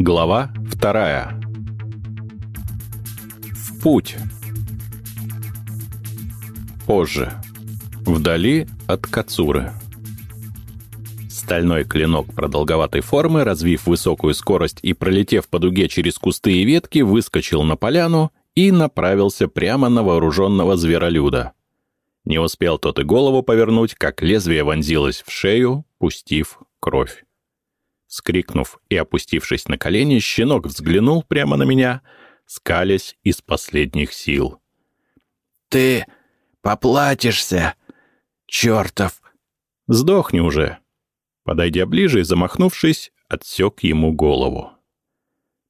Глава вторая. В путь. Позже. Вдали от Кацуры. Стальной клинок продолговатой формы, развив высокую скорость и пролетев по дуге через кусты и ветки, выскочил на поляну и направился прямо на вооруженного зверолюда. Не успел тот и голову повернуть, как лезвие вонзилось в шею, пустив кровь. Скрикнув и опустившись на колени, щенок взглянул прямо на меня, скалясь из последних сил. «Ты поплатишься, чертов!» «Сдохни уже!» Подойдя ближе и замахнувшись, отсек ему голову.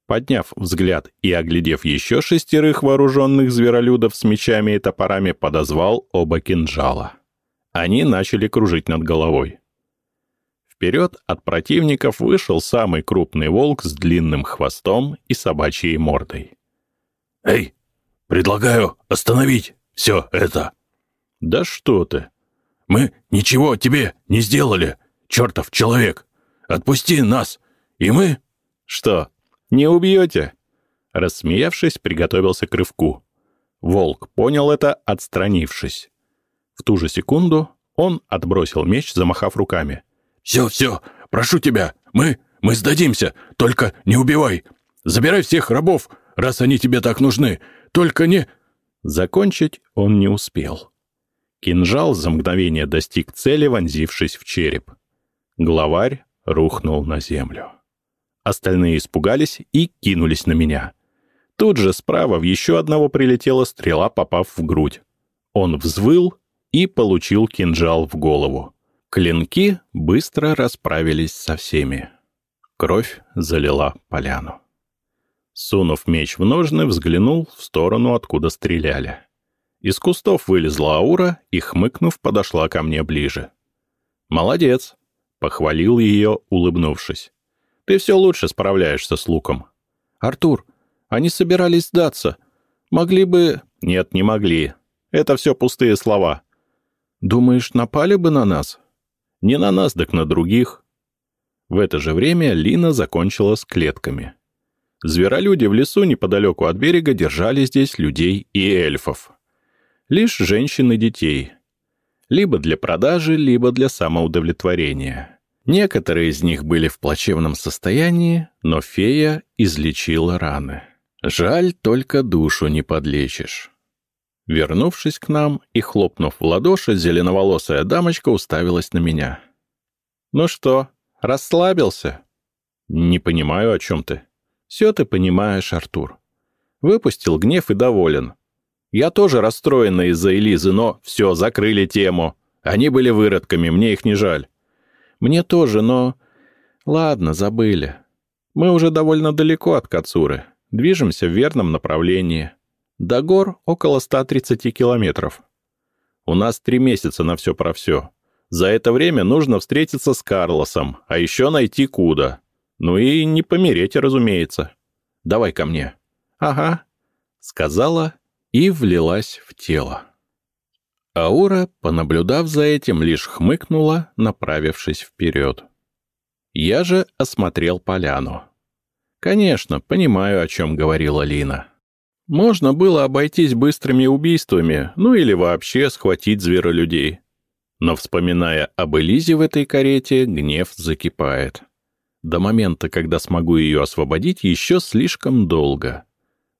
Подняв взгляд и оглядев еще шестерых вооруженных зверолюдов с мечами и топорами, подозвал оба кинжала. Они начали кружить над головой. Вперед от противников вышел самый крупный волк с длинным хвостом и собачьей мордой. «Эй, предлагаю остановить все это!» «Да что ты!» «Мы ничего тебе не сделали, чертов человек! Отпусти нас, и мы...» «Что, не убьете?» Рассмеявшись, приготовился к рывку. Волк понял это, отстранившись. В ту же секунду он отбросил меч, замахав руками. «Все, все, прошу тебя, мы, мы сдадимся, только не убивай. Забирай всех рабов, раз они тебе так нужны, только не...» Закончить он не успел. Кинжал за мгновение достиг цели, вонзившись в череп. Главарь рухнул на землю. Остальные испугались и кинулись на меня. Тут же справа в еще одного прилетела стрела, попав в грудь. Он взвыл и получил кинжал в голову. Клинки быстро расправились со всеми. Кровь залила поляну. Сунув меч в ножны, взглянул в сторону, откуда стреляли. Из кустов вылезла Аура и, хмыкнув, подошла ко мне ближе. «Молодец!» — похвалил ее, улыбнувшись. «Ты все лучше справляешься с луком». «Артур, они собирались сдаться. Могли бы...» «Нет, не могли. Это все пустые слова». «Думаешь, напали бы на нас?» Не на нас, так на других. В это же время Лина закончила с клетками. Зверолюди в лесу неподалеку от берега держали здесь людей и эльфов. Лишь женщин и детей. Либо для продажи, либо для самоудовлетворения. Некоторые из них были в плачевном состоянии, но фея излечила раны. Жаль, только душу не подлечишь. Вернувшись к нам и хлопнув в ладоши, зеленоволосая дамочка уставилась на меня. «Ну что, расслабился?» «Не понимаю, о чем ты». «Все ты понимаешь, Артур». Выпустил гнев и доволен. «Я тоже расстроена из-за Элизы, но все, закрыли тему. Они были выродками, мне их не жаль». «Мне тоже, но...» «Ладно, забыли. Мы уже довольно далеко от Кацуры. Движемся в верном направлении. До гор около 130 километров. У нас три месяца на все про все. За это время нужно встретиться с Карлосом, а еще найти Куда. Ну и не помереть, разумеется. Давай ко мне. Ага, сказала и влилась в тело. Аура, понаблюдав за этим, лишь хмыкнула, направившись вперед. Я же осмотрел поляну. Конечно, понимаю, о чем говорила Лина. Можно было обойтись быстрыми убийствами, ну или вообще схватить зверолюдей. Но вспоминая об Элизе в этой карете, гнев закипает. До момента, когда смогу ее освободить, еще слишком долго.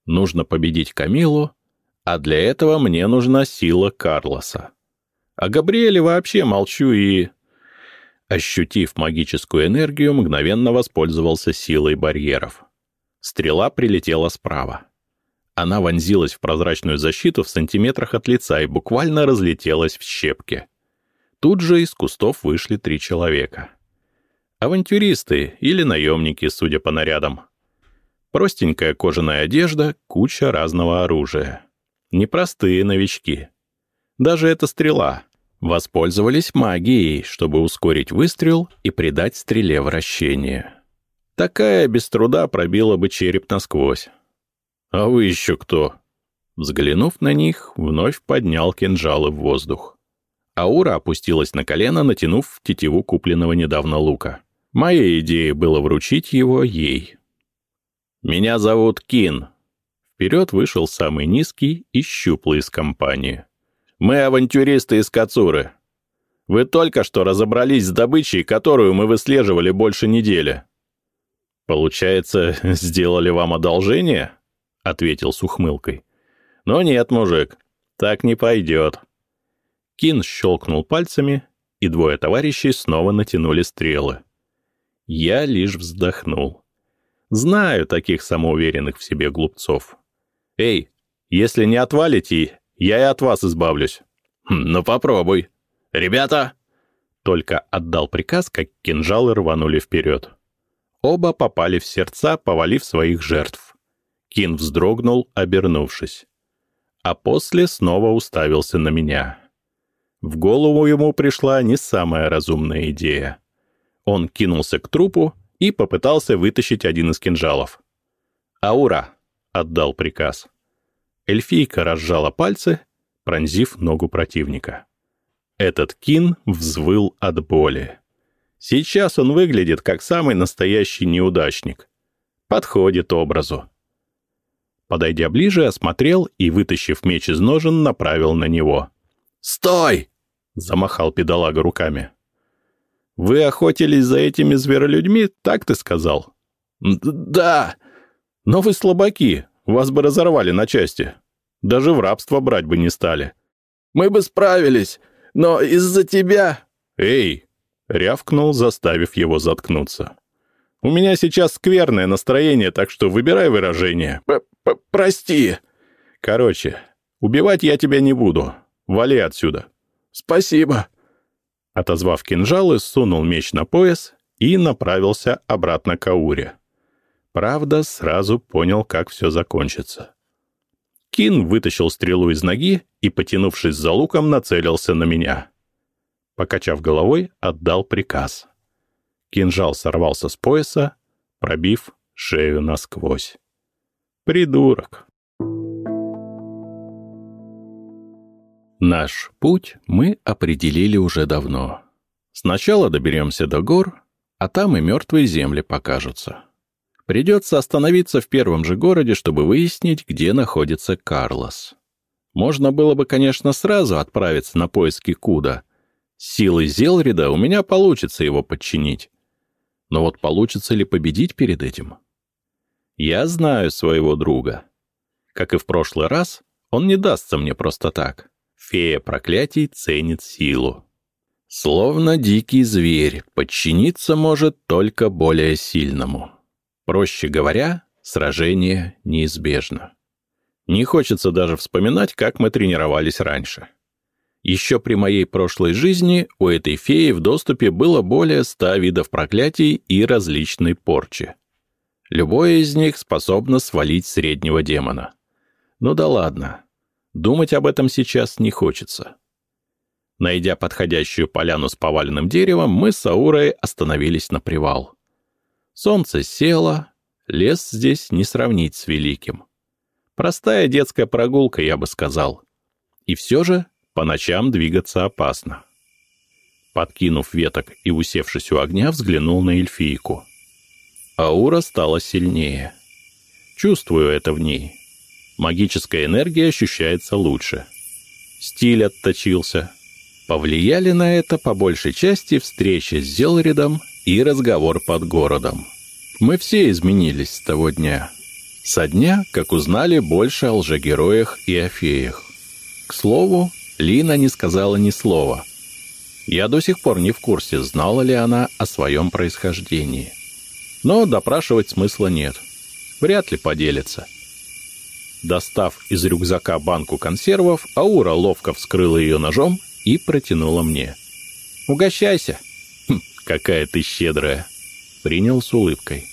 Нужно победить Камилу, а для этого мне нужна сила Карлоса. О Габриэле вообще молчу и... Ощутив магическую энергию, мгновенно воспользовался силой барьеров. Стрела прилетела справа. Она вонзилась в прозрачную защиту в сантиметрах от лица и буквально разлетелась в щепки. Тут же из кустов вышли три человека. Авантюристы или наемники, судя по нарядам. Простенькая кожаная одежда, куча разного оружия. Непростые новички. Даже эта стрела. Воспользовались магией, чтобы ускорить выстрел и придать стреле вращение. Такая без труда пробила бы череп насквозь. «А вы еще кто?» Взглянув на них, вновь поднял кинжалы в воздух. Аура опустилась на колено, натянув тетиву купленного недавно лука. Моя идея была вручить его ей. «Меня зовут Кин». Вперед вышел самый низкий и щуплый из компании. «Мы авантюристы из Кацуры. Вы только что разобрались с добычей, которую мы выслеживали больше недели». «Получается, сделали вам одолжение?» — ответил с ухмылкой. «Но нет, мужик, так не пойдет». Кин щелкнул пальцами, и двое товарищей снова натянули стрелы. Я лишь вздохнул. Знаю таких самоуверенных в себе глупцов. «Эй, если не отвалите, я и от вас избавлюсь». Хм, «Ну попробуй. Ребята!» Только отдал приказ, как кинжалы рванули вперед. Оба попали в сердца, повалив своих жертв. Кин вздрогнул, обернувшись. А после снова уставился на меня. В голову ему пришла не самая разумная идея. Он кинулся к трупу и попытался вытащить один из кинжалов. «Аура!» — отдал приказ. Эльфийка разжала пальцы, пронзив ногу противника. Этот кин взвыл от боли. Сейчас он выглядит как самый настоящий неудачник. Подходит образу. Подойдя ближе, осмотрел и, вытащив меч из ножен, направил на него. «Стой!» — замахал педалага руками. «Вы охотились за этими зверолюдьми, так ты сказал?» «Да!» «Но вы слабаки, вас бы разорвали на части. Даже в рабство брать бы не стали». «Мы бы справились, но из-за тебя...» «Эй, Рявкнул, заставив его заткнуться. «У меня сейчас скверное настроение, так что выбирай выражение». П -п «Прости». «Короче, убивать я тебя не буду. Вали отсюда». «Спасибо». Отозвав кинжалы, сунул меч на пояс и направился обратно к Ауре. Правда, сразу понял, как все закончится. Кин вытащил стрелу из ноги и, потянувшись за луком, нацелился на меня покачав головой, отдал приказ. Кинжал сорвался с пояса, пробив шею насквозь. Придурок. Наш путь мы определили уже давно. Сначала доберемся до гор, а там и мертвые земли покажутся. Придется остановиться в первом же городе, чтобы выяснить, где находится Карлос. Можно было бы, конечно, сразу отправиться на поиски Куда, силой Зелрида у меня получится его подчинить. Но вот получится ли победить перед этим? Я знаю своего друга. Как и в прошлый раз, он не дастся мне просто так. Фея проклятий ценит силу. Словно дикий зверь, подчиниться может только более сильному. Проще говоря, сражение неизбежно. Не хочется даже вспоминать, как мы тренировались раньше. Еще при моей прошлой жизни у этой феи в доступе было более ста видов проклятий и различной порчи. Любое из них способно свалить среднего демона. Ну да ладно. Думать об этом сейчас не хочется. Найдя подходящую поляну с поваленным деревом, мы с Аурой остановились на привал. Солнце село, лес здесь не сравнить с великим. Простая детская прогулка, я бы сказал. И все же по ночам двигаться опасно. Подкинув веток и усевшись у огня, взглянул на эльфийку. Аура стала сильнее. Чувствую это в ней. Магическая энергия ощущается лучше. Стиль отточился. Повлияли на это по большей части встреча с Зелридом и разговор под городом. Мы все изменились с того дня. Со дня, как узнали больше о лжегероях и о феях. К слову, Лина не сказала ни слова. Я до сих пор не в курсе, знала ли она о своем происхождении. Но допрашивать смысла нет. Вряд ли поделится. Достав из рюкзака банку консервов, Аура ловко вскрыла ее ножом и протянула мне. «Угощайся!» хм, «Какая ты щедрая!» Принял с улыбкой.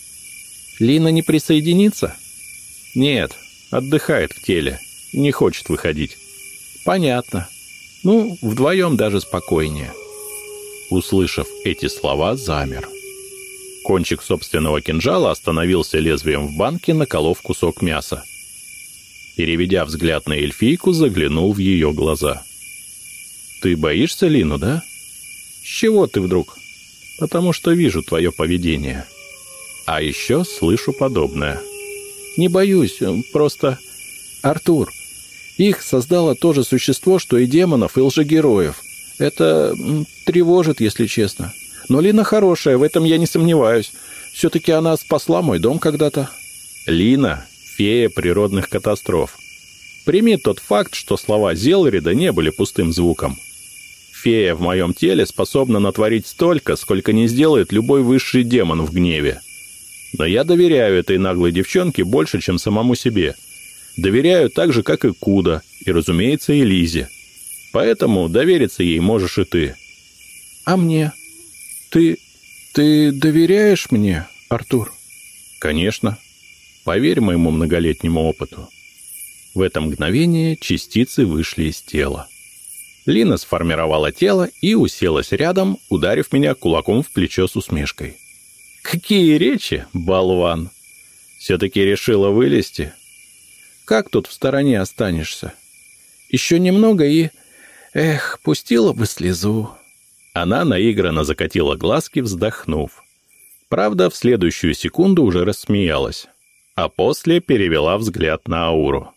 «Лина не присоединится?» «Нет, отдыхает в теле, не хочет выходить». «Понятно. Ну, вдвоем даже спокойнее. Услышав эти слова, замер. Кончик собственного кинжала остановился лезвием в банке, наколов кусок мяса. Переведя взгляд на эльфийку, заглянул в ее глаза. «Ты боишься Лину, да?» «С чего ты вдруг?» «Потому что вижу твое поведение. А еще слышу подобное. Не боюсь, просто... Артур, их создало то же существо, что и демонов, и лжегероев. Это тревожит, если честно. Но Лина хорошая, в этом я не сомневаюсь. Все-таки она спасла мой дом когда-то. Лина — фея природных катастроф. Прими тот факт, что слова Зелрида не были пустым звуком. Фея в моем теле способна натворить столько, сколько не сделает любой высший демон в гневе. Но я доверяю этой наглой девчонке больше, чем самому себе. Доверяю так же, как и Куда, и, разумеется, и Лизе. Поэтому довериться ей можешь и ты. А мне? Ты... ты доверяешь мне, Артур? Конечно. Поверь моему многолетнему опыту. В это мгновение частицы вышли из тела. Лина сформировала тело и уселась рядом, ударив меня кулаком в плечо с усмешкой. «Какие речи, болван! Все-таки решила вылезти? Как тут в стороне останешься? Еще немного и... Эх, пустила бы слезу!» Она наигранно закатила глазки, вздохнув. Правда, в следующую секунду уже рассмеялась, а после перевела взгляд на ауру.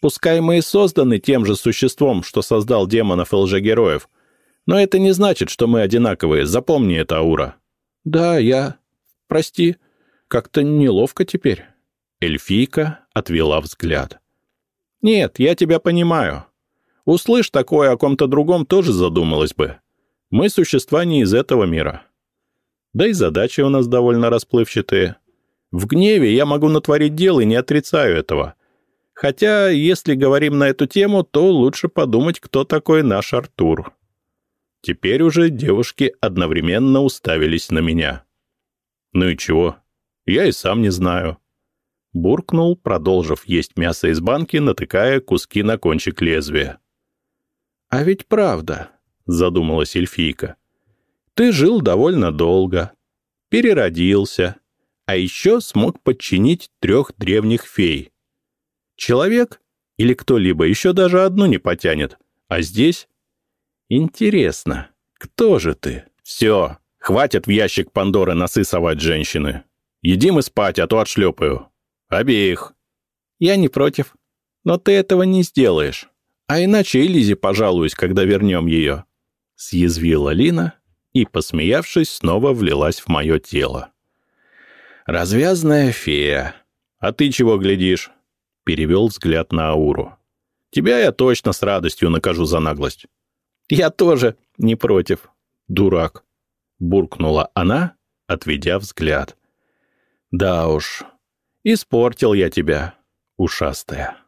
Пускай мы и созданы тем же существом, что создал демонов и лжегероев, но это не значит, что мы одинаковые, запомни это, Аура. Да, я... Прости, как-то неловко теперь. Эльфийка отвела взгляд. Нет, я тебя понимаю. Услышь такое о ком-то другом, тоже задумалась бы. Мы существа не из этого мира. Да и задачи у нас довольно расплывчатые. В гневе я могу натворить дело и не отрицаю этого. Хотя, если говорим на эту тему, то лучше подумать, кто такой наш Артур. Теперь уже девушки одновременно уставились на меня. Ну и чего? Я и сам не знаю. Буркнул, продолжив есть мясо из банки, натыкая куски на кончик лезвия. «А ведь правда», — задумалась эльфийка. «Ты жил довольно долго, переродился, а еще смог подчинить трех древних фей. Человек или кто-либо еще даже одну не потянет. А здесь? Интересно, кто же ты? Все, хватит в ящик Пандоры носы совать женщины. Едим и спать, а то отшлепаю. Обеих. Я не против. Но ты этого не сделаешь. А иначе Элизе пожалуюсь, когда вернем ее. Съязвила Лина и, посмеявшись, снова влилась в мое тело. Развязная фея. А ты чего глядишь? перевел взгляд на Ауру. «Тебя я точно с радостью накажу за наглость». «Я тоже не против, дурак», — буркнула она, отведя взгляд. «Да уж, испортил я тебя, ушастая».